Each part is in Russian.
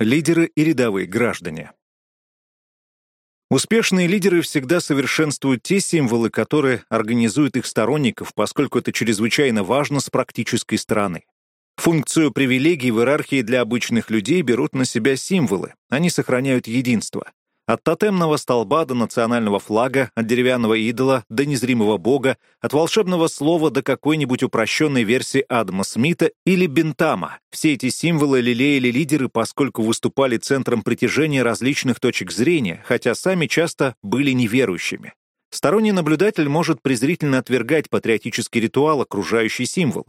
Лидеры и рядовые граждане. Успешные лидеры всегда совершенствуют те символы, которые организуют их сторонников, поскольку это чрезвычайно важно с практической стороны. Функцию привилегий в иерархии для обычных людей берут на себя символы, они сохраняют единство. От тотемного столба до национального флага, от деревянного идола до незримого бога, от волшебного слова до какой-нибудь упрощенной версии Адама Смита или Бентама. Все эти символы лелеяли лидеры, поскольку выступали центром притяжения различных точек зрения, хотя сами часто были неверующими. Сторонний наблюдатель может презрительно отвергать патриотический ритуал, окружающий символ.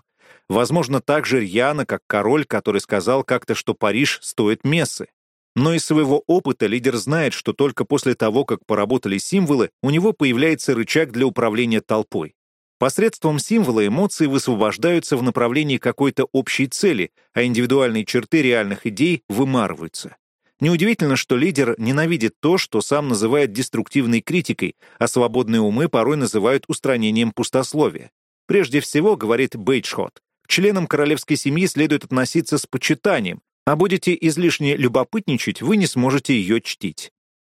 Возможно, так же рьяно, как король, который сказал как-то, что Париж стоит мессы. Но из своего опыта лидер знает, что только после того, как поработали символы, у него появляется рычаг для управления толпой. Посредством символа эмоции высвобождаются в направлении какой-то общей цели, а индивидуальные черты реальных идей вымарываются. Неудивительно, что лидер ненавидит то, что сам называет деструктивной критикой, а свободные умы порой называют устранением пустословия. Прежде всего, говорит Бейджхот, к членам королевской семьи следует относиться с почитанием, а будете излишне любопытничать, вы не сможете ее чтить.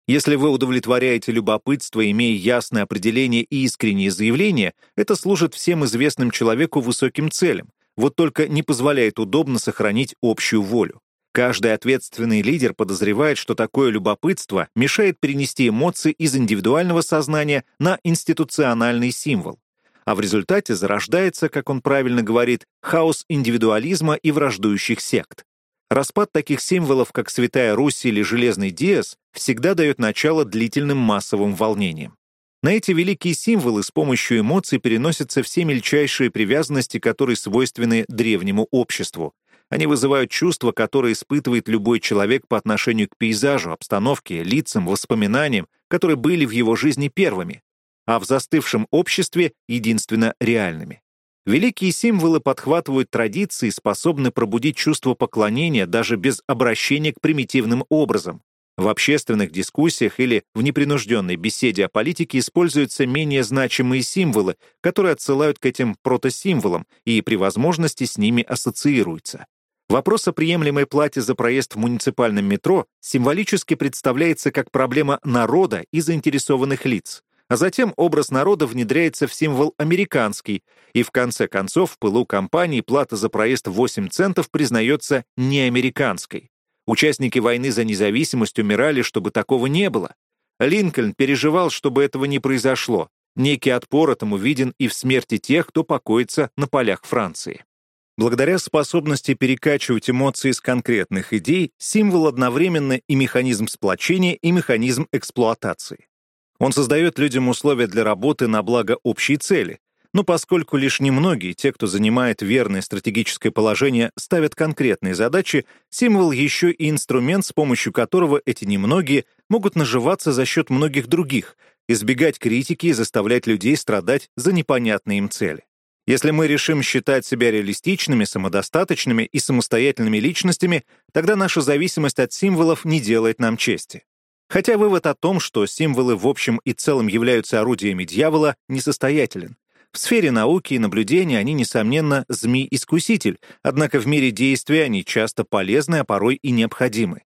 Если вы удовлетворяете любопытство, имея ясное определение и искренние заявления, это служит всем известным человеку высоким целям, вот только не позволяет удобно сохранить общую волю. Каждый ответственный лидер подозревает, что такое любопытство мешает перенести эмоции из индивидуального сознания на институциональный символ. А в результате зарождается, как он правильно говорит, хаос индивидуализма и враждующих сект. Распад таких символов, как Святая Русь или Железный Диас, всегда дает начало длительным массовым волнениям. На эти великие символы с помощью эмоций переносятся все мельчайшие привязанности, которые свойственны древнему обществу. Они вызывают чувства, которые испытывает любой человек по отношению к пейзажу, обстановке, лицам, воспоминаниям, которые были в его жизни первыми, а в застывшем обществе — единственно реальными. Великие символы подхватывают традиции, способны пробудить чувство поклонения даже без обращения к примитивным образам. В общественных дискуссиях или в непринужденной беседе о политике используются менее значимые символы, которые отсылают к этим протосимволам и при возможности с ними ассоциируются. Вопрос о приемлемой плате за проезд в муниципальном метро символически представляется как проблема народа и заинтересованных лиц. А затем образ народа внедряется в символ американский, и в конце концов в пылу кампании плата за проезд в 8 центов признается неамериканской. Участники войны за независимость умирали, чтобы такого не было. Линкольн переживал, чтобы этого не произошло. Некий отпор этому виден и в смерти тех, кто покоится на полях Франции. Благодаря способности перекачивать эмоции из конкретных идей, символ одновременно и механизм сплочения, и механизм эксплуатации. Он создает людям условия для работы на благо общей цели. Но поскольку лишь немногие, те, кто занимает верное стратегическое положение, ставят конкретные задачи, символ еще и инструмент, с помощью которого эти немногие могут наживаться за счет многих других, избегать критики и заставлять людей страдать за непонятные им цели. Если мы решим считать себя реалистичными, самодостаточными и самостоятельными личностями, тогда наша зависимость от символов не делает нам чести. Хотя вывод о том, что символы в общем и целом являются орудиями дьявола, несостоятелен. В сфере науки и наблюдения они, несомненно, змей-искуситель, однако в мире действия они часто полезны, а порой и необходимы.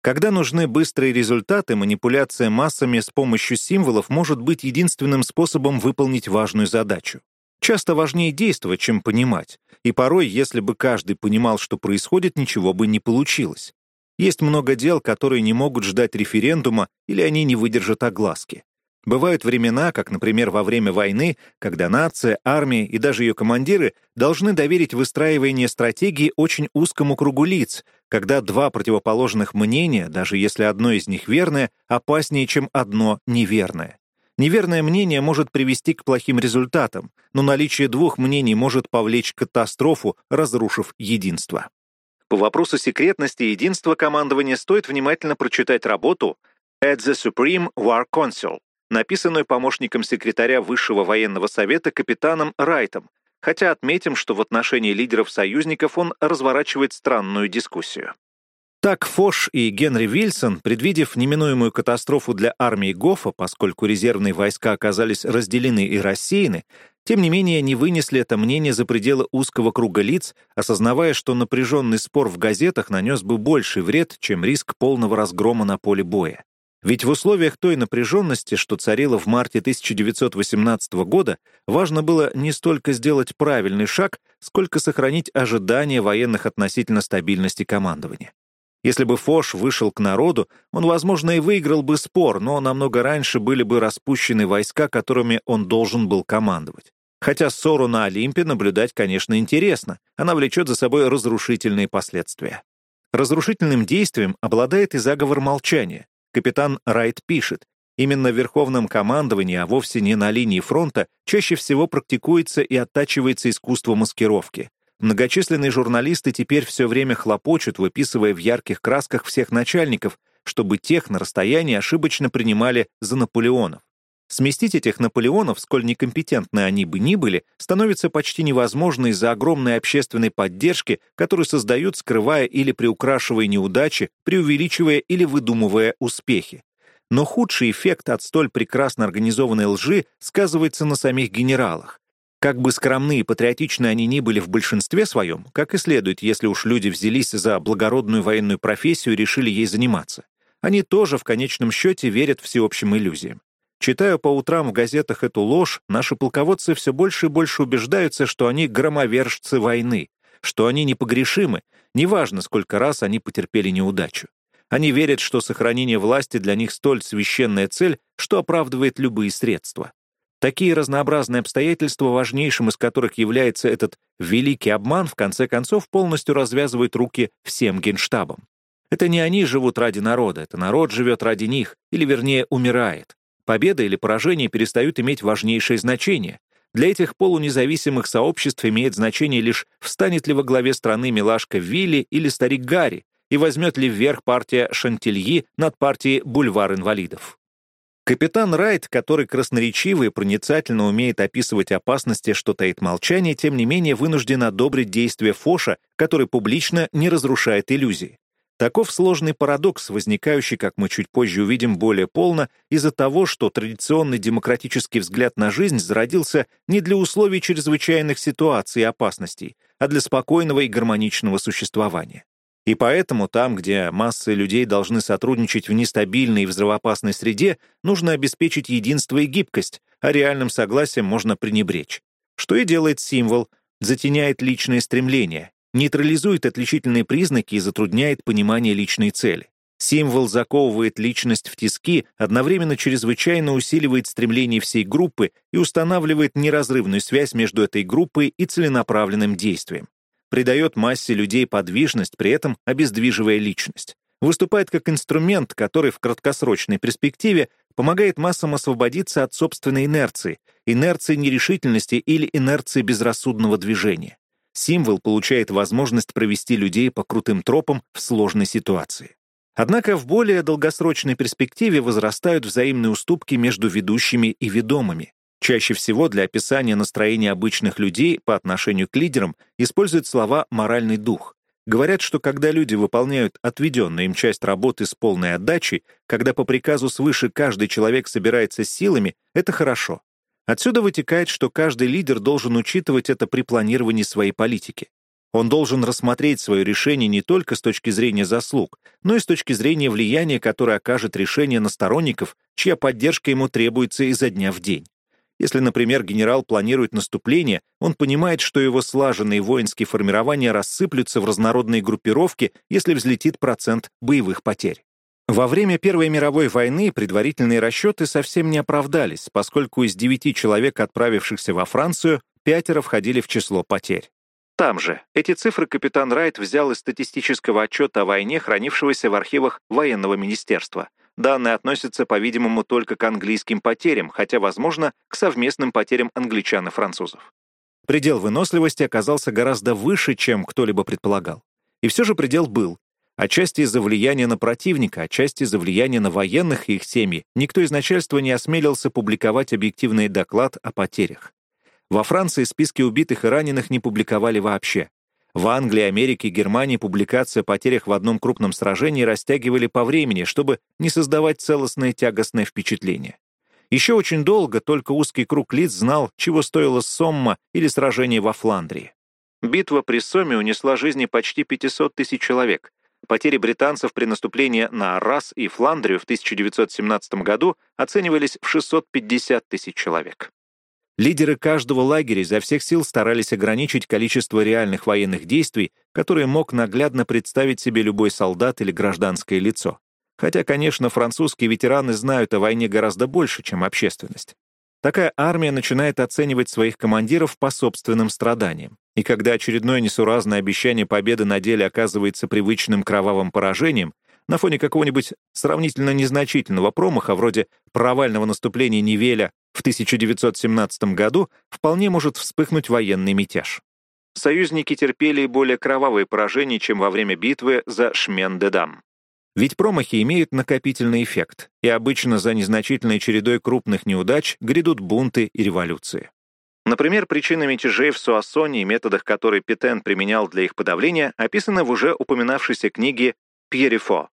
Когда нужны быстрые результаты, манипуляция массами с помощью символов может быть единственным способом выполнить важную задачу. Часто важнее действовать, чем понимать. И порой, если бы каждый понимал, что происходит, ничего бы не получилось. Есть много дел, которые не могут ждать референдума или они не выдержат огласки. Бывают времена, как, например, во время войны, когда нация, армия и даже ее командиры должны доверить выстраивание стратегии очень узкому кругу лиц, когда два противоположных мнения, даже если одно из них верное, опаснее, чем одно неверное. Неверное мнение может привести к плохим результатам, но наличие двух мнений может повлечь катастрофу, разрушив единство. По вопросу секретности и единства командования стоит внимательно прочитать работу «At the Supreme War Council», написанную помощником секретаря Высшего военного совета капитаном Райтом, хотя отметим, что в отношении лидеров союзников он разворачивает странную дискуссию. Так Фош и Генри Вильсон, предвидев неминуемую катастрофу для армии Гофа, поскольку резервные войска оказались разделены и рассеяны, тем не менее не вынесли это мнение за пределы узкого круга лиц, осознавая, что напряженный спор в газетах нанес бы больший вред, чем риск полного разгрома на поле боя. Ведь в условиях той напряженности, что царила в марте 1918 года, важно было не столько сделать правильный шаг, сколько сохранить ожидания военных относительно стабильности командования. Если бы Фош вышел к народу, он, возможно, и выиграл бы спор, но намного раньше были бы распущены войска, которыми он должен был командовать. Хотя ссору на Олимпе наблюдать, конечно, интересно. Она влечет за собой разрушительные последствия. Разрушительным действием обладает и заговор молчания. Капитан Райт пишет, именно в Верховном командовании, а вовсе не на линии фронта, чаще всего практикуется и оттачивается искусство маскировки. Многочисленные журналисты теперь все время хлопочут, выписывая в ярких красках всех начальников, чтобы тех на расстоянии ошибочно принимали за Наполеонов. Сместить этих Наполеонов, сколь некомпетентны они бы ни были, становится почти невозможно из-за огромной общественной поддержки, которую создают, скрывая или приукрашивая неудачи, преувеличивая или выдумывая успехи. Но худший эффект от столь прекрасно организованной лжи сказывается на самих генералах. Как бы скромны и патриотичны они ни были в большинстве своем, как и следует, если уж люди взялись за благородную военную профессию и решили ей заниматься. Они тоже в конечном счете верят всеобщим иллюзиям. Читая по утрам в газетах эту ложь, наши полководцы все больше и больше убеждаются, что они громовержцы войны, что они непогрешимы, неважно, сколько раз они потерпели неудачу. Они верят, что сохранение власти для них столь священная цель, что оправдывает любые средства. Такие разнообразные обстоятельства, важнейшим из которых является этот великий обман, в конце концов полностью развязывают руки всем генштабам. Это не они живут ради народа, это народ живет ради них, или вернее умирает. Победа или поражение перестают иметь важнейшее значение. Для этих полунезависимых сообществ имеет значение лишь, встанет ли во главе страны милашка Вилли или старик Гарри, и возьмет ли вверх партия Шантильи над партией Бульвар инвалидов. Капитан Райт, который красноречиво и проницательно умеет описывать опасности, что таит молчание, тем не менее вынужден одобрить действия Фоша, который публично не разрушает иллюзии. Таков сложный парадокс, возникающий, как мы чуть позже увидим более полно, из-за того, что традиционный демократический взгляд на жизнь зародился не для условий чрезвычайных ситуаций и опасностей, а для спокойного и гармоничного существования. И поэтому там, где массы людей должны сотрудничать в нестабильной и взрывоопасной среде, нужно обеспечить единство и гибкость, а реальным согласием можно пренебречь. Что и делает символ, затеняет личные стремления, нейтрализует отличительные признаки и затрудняет понимание личной цели. Символ заковывает личность в тиски, одновременно чрезвычайно усиливает стремление всей группы и устанавливает неразрывную связь между этой группой и целенаправленным действием придает массе людей подвижность, при этом обездвиживая личность. Выступает как инструмент, который в краткосрочной перспективе помогает массам освободиться от собственной инерции, инерции нерешительности или инерции безрассудного движения. Символ получает возможность провести людей по крутым тропам в сложной ситуации. Однако в более долгосрочной перспективе возрастают взаимные уступки между ведущими и ведомыми. Чаще всего для описания настроения обычных людей по отношению к лидерам используют слова «моральный дух». Говорят, что когда люди выполняют отведенную им часть работы с полной отдачей, когда по приказу свыше каждый человек собирается силами, это хорошо. Отсюда вытекает, что каждый лидер должен учитывать это при планировании своей политики. Он должен рассмотреть свое решение не только с точки зрения заслуг, но и с точки зрения влияния, которое окажет решение на сторонников, чья поддержка ему требуется изо дня в день. Если, например, генерал планирует наступление, он понимает, что его слаженные воинские формирования рассыплются в разнородные группировки, если взлетит процент боевых потерь. Во время Первой мировой войны предварительные расчеты совсем не оправдались, поскольку из девяти человек, отправившихся во Францию, пятеро входили в число потерь. Там же эти цифры капитан Райт взял из статистического отчета о войне, хранившегося в архивах военного министерства. Данные относятся, по-видимому, только к английским потерям, хотя, возможно, к совместным потерям англичан и французов. Предел выносливости оказался гораздо выше, чем кто-либо предполагал. И все же предел был. Отчасти из-за влияния на противника, отчасти из-за влияния на военных и их семьи, никто из начальства не осмелился публиковать объективный доклад о потерях. Во Франции списки убитых и раненых не публиковали вообще. В Англии, Америке и Германии публикации о потерях в одном крупном сражении растягивали по времени, чтобы не создавать целостное тягостное впечатление. Еще очень долго только узкий круг лиц знал, чего стоило Сомма или сражение во Фландрии. Битва при Сомме унесла жизни почти 500 тысяч человек. Потери британцев при наступлении на Аррас и Фландрию в 1917 году оценивались в 650 тысяч человек. Лидеры каждого лагеря изо всех сил старались ограничить количество реальных военных действий, которые мог наглядно представить себе любой солдат или гражданское лицо. Хотя, конечно, французские ветераны знают о войне гораздо больше, чем общественность. Такая армия начинает оценивать своих командиров по собственным страданиям. И когда очередное несуразное обещание победы на деле оказывается привычным кровавым поражением, на фоне какого-нибудь сравнительно незначительного промаха, вроде провального наступления Невеля в 1917 году вполне может вспыхнуть военный мятеж. Союзники терпели более кровавые поражения, чем во время битвы за Шмен-де-Дам. Ведь промахи имеют накопительный эффект, и обычно за незначительной чередой крупных неудач грядут бунты и революции. Например, причины мятежей в Суассоне и методах, которые Петен применял для их подавления, описаны в уже упоминавшейся книге «Пьерифо»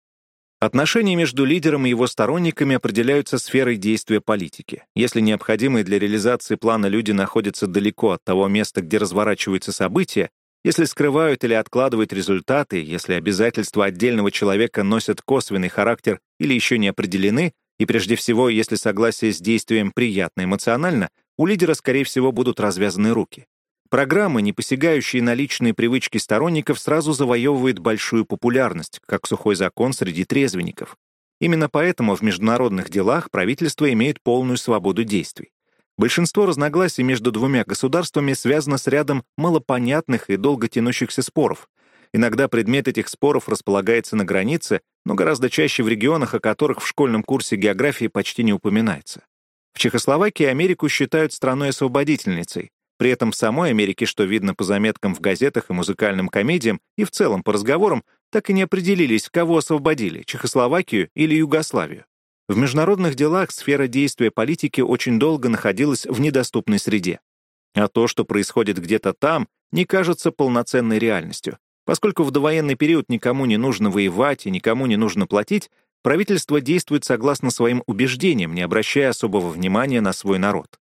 Отношения между лидером и его сторонниками определяются сферой действия политики. Если необходимые для реализации плана люди находятся далеко от того места, где разворачиваются события, если скрывают или откладывают результаты, если обязательства отдельного человека носят косвенный характер или еще не определены, и прежде всего, если согласие с действием приятно эмоционально, у лидера, скорее всего, будут развязаны руки. Программы, не посягающие на личные привычки сторонников, сразу завоевывают большую популярность, как сухой закон среди трезвенников. Именно поэтому в международных делах правительство имеет полную свободу действий. Большинство разногласий между двумя государствами связано с рядом малопонятных и долго тянущихся споров. Иногда предмет этих споров располагается на границе, но гораздо чаще в регионах, о которых в школьном курсе географии почти не упоминается. В Чехословакии Америку считают страной-освободительницей, при этом в самой Америке, что видно по заметкам в газетах и музыкальным комедиям, и в целом по разговорам, так и не определились, кого освободили — Чехословакию или Югославию. В международных делах сфера действия политики очень долго находилась в недоступной среде. А то, что происходит где-то там, не кажется полноценной реальностью. Поскольку в довоенный период никому не нужно воевать и никому не нужно платить, правительство действует согласно своим убеждениям, не обращая особого внимания на свой народ.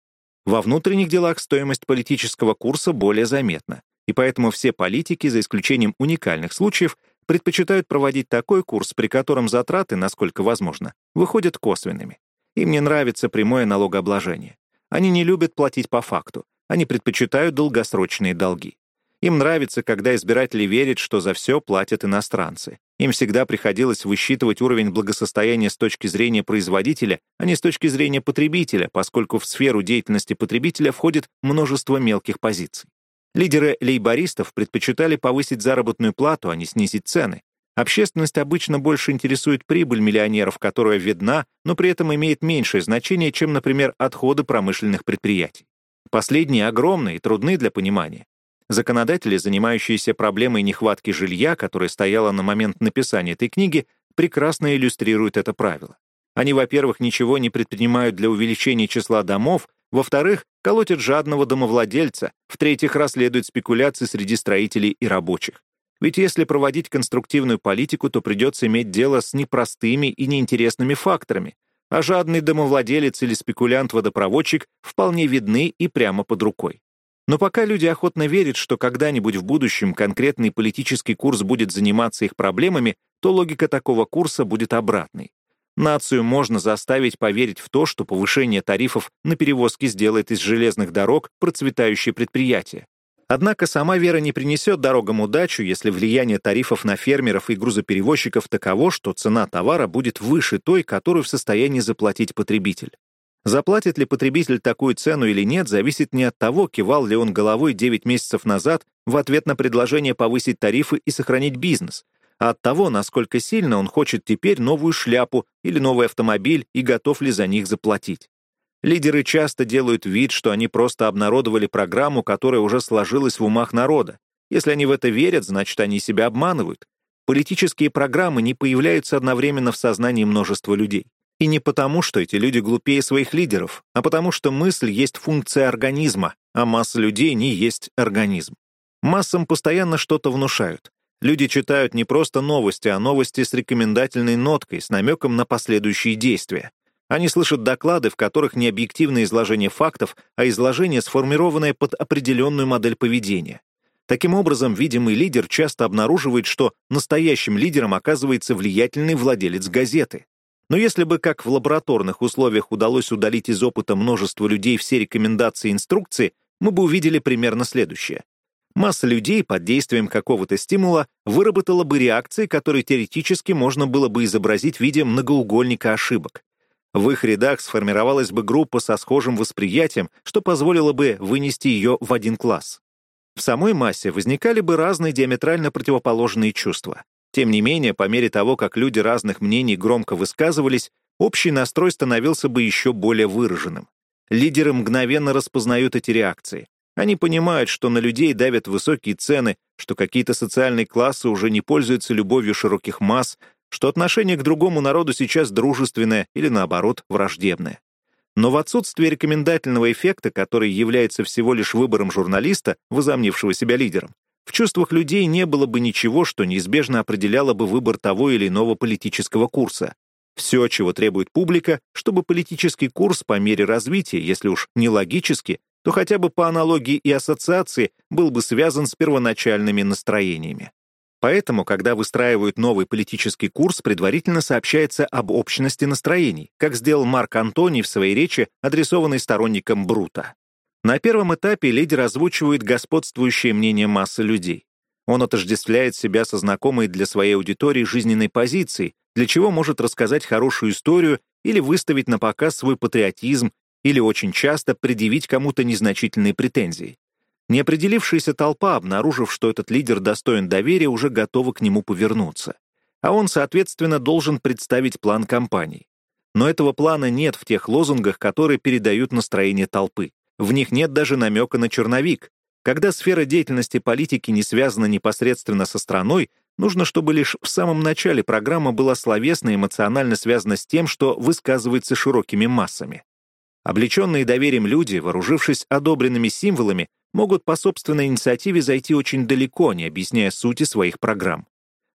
Во внутренних делах стоимость политического курса более заметна, и поэтому все политики, за исключением уникальных случаев, предпочитают проводить такой курс, при котором затраты, насколько возможно, выходят косвенными. Им не нравится прямое налогообложение. Они не любят платить по факту. Они предпочитают долгосрочные долги. Им нравится, когда избиратели верят, что за все платят иностранцы. Им всегда приходилось высчитывать уровень благосостояния с точки зрения производителя, а не с точки зрения потребителя, поскольку в сферу деятельности потребителя входит множество мелких позиций. Лидеры лейбористов предпочитали повысить заработную плату, а не снизить цены. Общественность обычно больше интересует прибыль миллионеров, которая видна, но при этом имеет меньшее значение, чем, например, отходы промышленных предприятий. Последние огромны и трудны для понимания. Законодатели, занимающиеся проблемой нехватки жилья, которая стояла на момент написания этой книги, прекрасно иллюстрируют это правило. Они, во-первых, ничего не предпринимают для увеличения числа домов, во-вторых, колотят жадного домовладельца, в-третьих, расследуют спекуляции среди строителей и рабочих. Ведь если проводить конструктивную политику, то придется иметь дело с непростыми и неинтересными факторами, а жадный домовладелец или спекулянт-водопроводчик вполне видны и прямо под рукой. Но пока люди охотно верят, что когда-нибудь в будущем конкретный политический курс будет заниматься их проблемами, то логика такого курса будет обратной. Нацию можно заставить поверить в то, что повышение тарифов на перевозки сделает из железных дорог процветающее предприятие. Однако сама вера не принесет дорогам удачу, если влияние тарифов на фермеров и грузоперевозчиков таково, что цена товара будет выше той, которую в состоянии заплатить потребитель. Заплатит ли потребитель такую цену или нет, зависит не от того, кивал ли он головой 9 месяцев назад в ответ на предложение повысить тарифы и сохранить бизнес, а от того, насколько сильно он хочет теперь новую шляпу или новый автомобиль и готов ли за них заплатить. Лидеры часто делают вид, что они просто обнародовали программу, которая уже сложилась в умах народа. Если они в это верят, значит, они себя обманывают. Политические программы не появляются одновременно в сознании множества людей. И не потому, что эти люди глупее своих лидеров, а потому что мысль есть функция организма, а масса людей не есть организм. Массам постоянно что-то внушают. Люди читают не просто новости, а новости с рекомендательной ноткой, с намеком на последующие действия. Они слышат доклады, в которых не объективное изложение фактов, а изложение, сформированное под определенную модель поведения. Таким образом, видимый лидер часто обнаруживает, что настоящим лидером оказывается влиятельный владелец газеты. Но если бы, как в лабораторных условиях, удалось удалить из опыта множество людей все рекомендации и инструкции, мы бы увидели примерно следующее. Масса людей под действием какого-то стимула выработала бы реакции, которые теоретически можно было бы изобразить в виде многоугольника ошибок. В их рядах сформировалась бы группа со схожим восприятием, что позволило бы вынести ее в один класс. В самой массе возникали бы разные диаметрально противоположные чувства. Тем не менее, по мере того, как люди разных мнений громко высказывались, общий настрой становился бы еще более выраженным. Лидеры мгновенно распознают эти реакции. Они понимают, что на людей давят высокие цены, что какие-то социальные классы уже не пользуются любовью широких масс, что отношение к другому народу сейчас дружественное или, наоборот, враждебное. Но в отсутствие рекомендательного эффекта, который является всего лишь выбором журналиста, возомнившего себя лидером, в чувствах людей не было бы ничего, что неизбежно определяло бы выбор того или иного политического курса. Все, чего требует публика, чтобы политический курс по мере развития, если уж не логически, то хотя бы по аналогии и ассоциации был бы связан с первоначальными настроениями. Поэтому, когда выстраивают новый политический курс, предварительно сообщается об общности настроений, как сделал Марк Антоний в своей речи, адресованной сторонникам Брута. На первом этапе лидер озвучивает господствующее мнение массы людей. Он отождествляет себя со знакомой для своей аудитории жизненной позицией, для чего может рассказать хорошую историю или выставить на показ свой патриотизм, или очень часто предъявить кому-то незначительные претензии. Неопределившаяся толпа, обнаружив, что этот лидер достоин доверия, уже готова к нему повернуться. А он, соответственно, должен представить план кампании. Но этого плана нет в тех лозунгах, которые передают настроение толпы. В них нет даже намека на черновик. Когда сфера деятельности политики не связана непосредственно со страной, нужно, чтобы лишь в самом начале программа была словесно и эмоционально связана с тем, что высказывается широкими массами. Облеченные доверием люди, вооружившись одобренными символами, могут по собственной инициативе зайти очень далеко, не объясняя сути своих программ.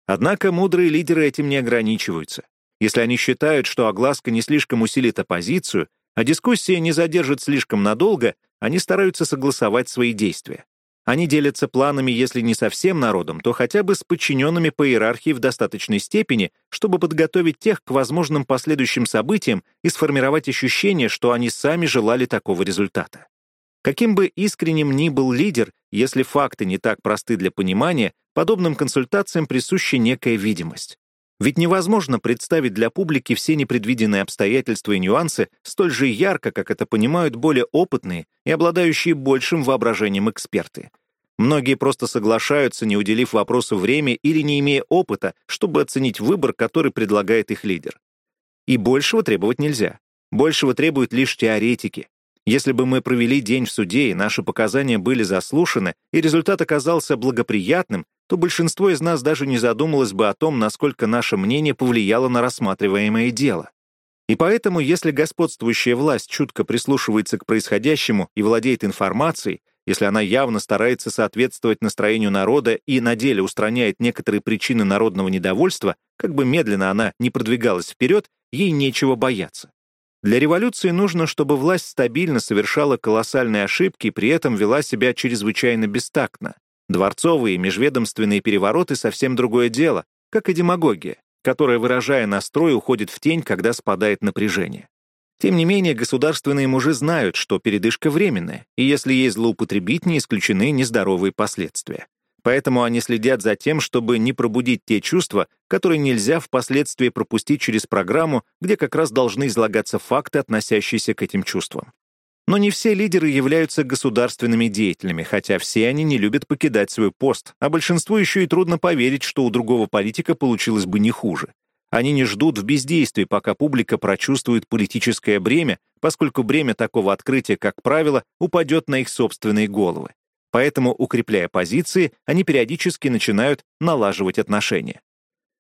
Однако мудрые лидеры этим не ограничиваются. Если они считают, что огласка не слишком усилит оппозицию, а дискуссия не задержит слишком надолго, они стараются согласовать свои действия. Они делятся планами, если не со всем народом, то хотя бы с подчиненными по иерархии в достаточной степени, чтобы подготовить тех к возможным последующим событиям и сформировать ощущение, что они сами желали такого результата. Каким бы искренним ни был лидер, если факты не так просты для понимания, подобным консультациям присуща некая видимость. Ведь невозможно представить для публики все непредвиденные обстоятельства и нюансы столь же ярко, как это понимают более опытные и обладающие большим воображением эксперты. Многие просто соглашаются, не уделив вопросу время или не имея опыта, чтобы оценить выбор, который предлагает их лидер. И большего требовать нельзя. Большего требуют лишь теоретики. Если бы мы провели день в суде, и наши показания были заслушаны, и результат оказался благоприятным, то большинство из нас даже не задумалось бы о том, насколько наше мнение повлияло на рассматриваемое дело. И поэтому, если господствующая власть чутко прислушивается к происходящему и владеет информацией, если она явно старается соответствовать настроению народа и на деле устраняет некоторые причины народного недовольства, как бы медленно она не продвигалась вперед, ей нечего бояться. Для революции нужно, чтобы власть стабильно совершала колоссальные ошибки и при этом вела себя чрезвычайно бестактно. Дворцовые и межведомственные перевороты — совсем другое дело, как и демагогия, которая, выражая настрой, уходит в тень, когда спадает напряжение. Тем не менее, государственные мужи знают, что передышка временная, и если ей злоупотребить, не исключены нездоровые последствия. Поэтому они следят за тем, чтобы не пробудить те чувства, которые нельзя впоследствии пропустить через программу, где как раз должны излагаться факты, относящиеся к этим чувствам. Но не все лидеры являются государственными деятелями, хотя все они не любят покидать свой пост, а большинству еще и трудно поверить, что у другого политика получилось бы не хуже. Они не ждут в бездействии, пока публика прочувствует политическое бремя, поскольку бремя такого открытия, как правило, упадет на их собственные головы. Поэтому, укрепляя позиции, они периодически начинают налаживать отношения.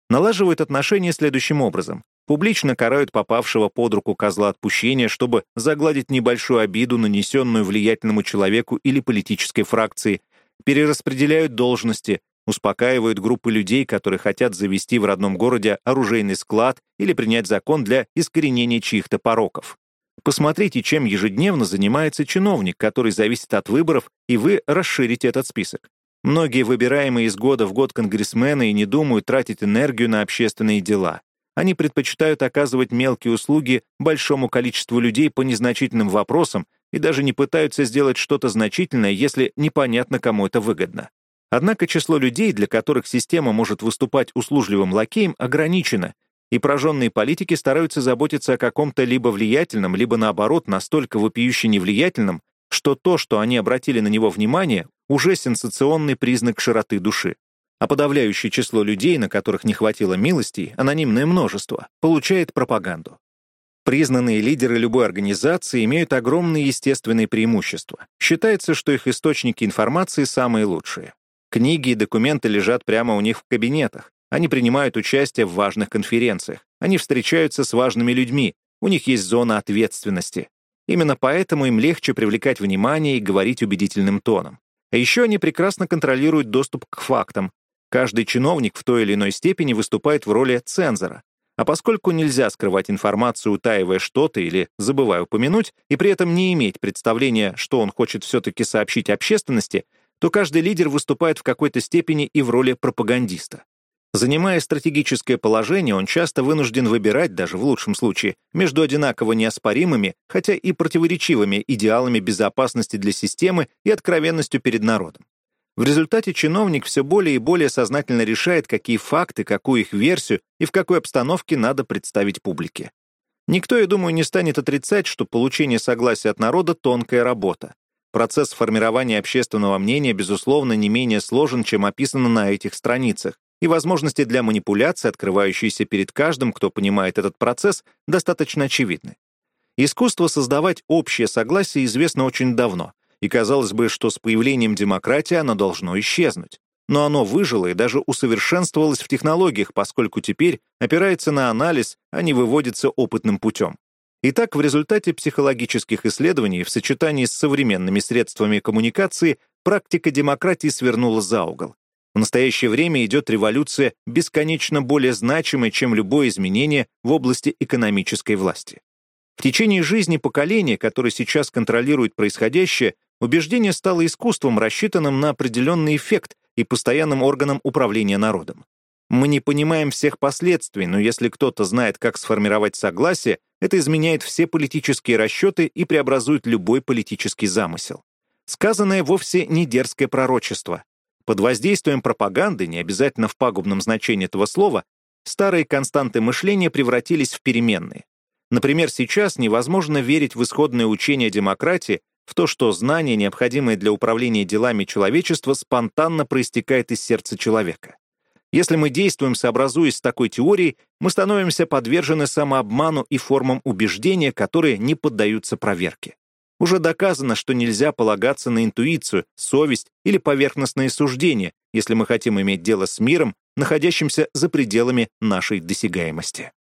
Налаживают отношения следующим образом публично карают попавшего под руку козла отпущения, чтобы загладить небольшую обиду, нанесенную влиятельному человеку или политической фракции, перераспределяют должности, успокаивают группы людей, которые хотят завести в родном городе оружейный склад или принять закон для искоренения чьих-то пороков. Посмотрите, чем ежедневно занимается чиновник, который зависит от выборов, и вы расширите этот список. Многие выбираемые из года в год конгрессмены и не думают тратить энергию на общественные дела. Они предпочитают оказывать мелкие услуги большому количеству людей по незначительным вопросам и даже не пытаются сделать что-то значительное, если непонятно, кому это выгодно. Однако число людей, для которых система может выступать услужливым лакеем, ограничено, и прожженные политики стараются заботиться о каком-то либо влиятельном, либо, наоборот, настолько вопиюще невлиятельном, что то, что они обратили на него внимание, уже сенсационный признак широты души. А подавляющее число людей, на которых не хватило милостей, анонимное множество, получает пропаганду. Признанные лидеры любой организации имеют огромные естественные преимущества. Считается, что их источники информации самые лучшие. Книги и документы лежат прямо у них в кабинетах. Они принимают участие в важных конференциях. Они встречаются с важными людьми. У них есть зона ответственности. Именно поэтому им легче привлекать внимание и говорить убедительным тоном. А еще они прекрасно контролируют доступ к фактам. Каждый чиновник в той или иной степени выступает в роли цензора. А поскольку нельзя скрывать информацию, утаивая что-то или забывая упомянуть, и при этом не иметь представления, что он хочет все-таки сообщить общественности, то каждый лидер выступает в какой-то степени и в роли пропагандиста. Занимая стратегическое положение, он часто вынужден выбирать, даже в лучшем случае, между одинаково неоспоримыми, хотя и противоречивыми идеалами безопасности для системы и откровенностью перед народом. В результате чиновник все более и более сознательно решает, какие факты, какую их версию и в какой обстановке надо представить публике. Никто, я думаю, не станет отрицать, что получение согласия от народа — тонкая работа. Процесс формирования общественного мнения, безусловно, не менее сложен, чем описано на этих страницах, и возможности для манипуляции, открывающиеся перед каждым, кто понимает этот процесс, достаточно очевидны. Искусство создавать общее согласие известно очень давно, и казалось бы, что с появлением демократии оно должно исчезнуть. Но оно выжило и даже усовершенствовалось в технологиях, поскольку теперь опирается на анализ, а не выводится опытным путем. Итак, в результате психологических исследований в сочетании с современными средствами коммуникации практика демократии свернула за угол. В настоящее время идет революция, бесконечно более значимая, чем любое изменение в области экономической власти. В течение жизни поколения, которое сейчас контролирует происходящее, убеждение стало искусством, рассчитанным на определенный эффект и постоянным органом управления народом. Мы не понимаем всех последствий, но если кто-то знает, как сформировать согласие, это изменяет все политические расчеты и преобразует любой политический замысел. Сказанное вовсе не дерзкое пророчество. Под воздействием пропаганды, не обязательно в пагубном значении этого слова, старые константы мышления превратились в переменные. Например, сейчас невозможно верить в исходное учение демократии, в то, что знание, необходимое для управления делами человечества, спонтанно проистекает из сердца человека. Если мы действуем, сообразуясь с такой теорией, мы становимся подвержены самообману и формам убеждения, которые не поддаются проверке. Уже доказано, что нельзя полагаться на интуицию, совесть или поверхностные суждения, если мы хотим иметь дело с миром, находящимся за пределами нашей досягаемости.